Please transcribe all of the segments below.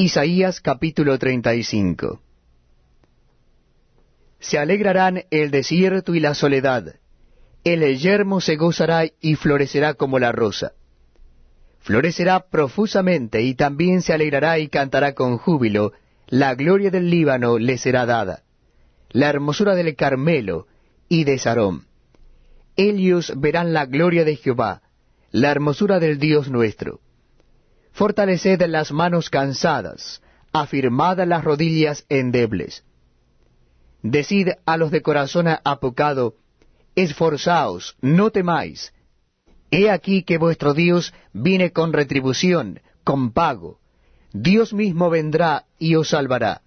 Isaías capítulo 35 Se alegrarán el desierto y la soledad, el yermo se gozará y florecerá como la rosa. Florecerá profusamente y también se alegrará y cantará con júbilo, la gloria del Líbano le será dada, la hermosura del Carmelo y de Sarón. Ellos verán la gloria de Jehová, la hermosura del Dios nuestro. Fortaleced las manos cansadas, afirmad las rodillas endebles. Decid a los de corazón apocado, esforzaos, no temáis. He aquí que vuestro Dios viene con retribución, con pago. Dios mismo vendrá y os salvará.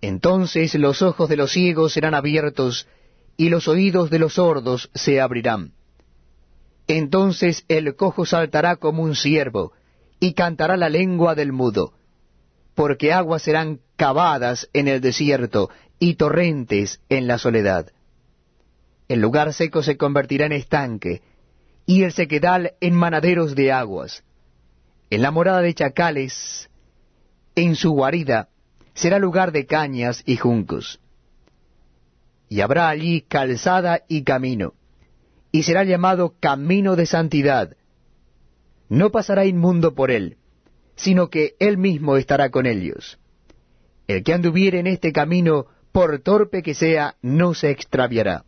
Entonces los ojos de los ciegos serán abiertos, y los oídos de los sordos se abrirán. Entonces el cojo saltará como un ciervo, y cantará la lengua del mudo, porque aguas serán cavadas en el desierto, y torrentes en la soledad. El lugar seco se convertirá en estanque, y el sequedal en manaderos de aguas. En la morada de chacales, en su guarida, será lugar de cañas y juncos. Y habrá allí calzada y camino, y será llamado camino de santidad. No pasará inmundo por él, sino que él mismo estará con ellos. El que anduviere en este camino, por torpe que sea, no se extraviará.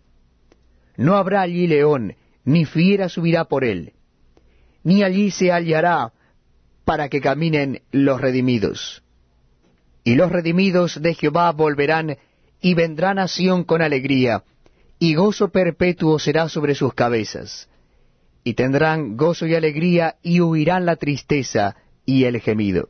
No habrá allí león, ni fiera subirá por él, ni allí se hallará para que caminen los redimidos. Y los redimidos de Jehová volverán y vendrán a Sión con alegría, y gozo perpetuo será sobre sus cabezas. Y tendrán gozo y alegría y huirán la tristeza y el gemido.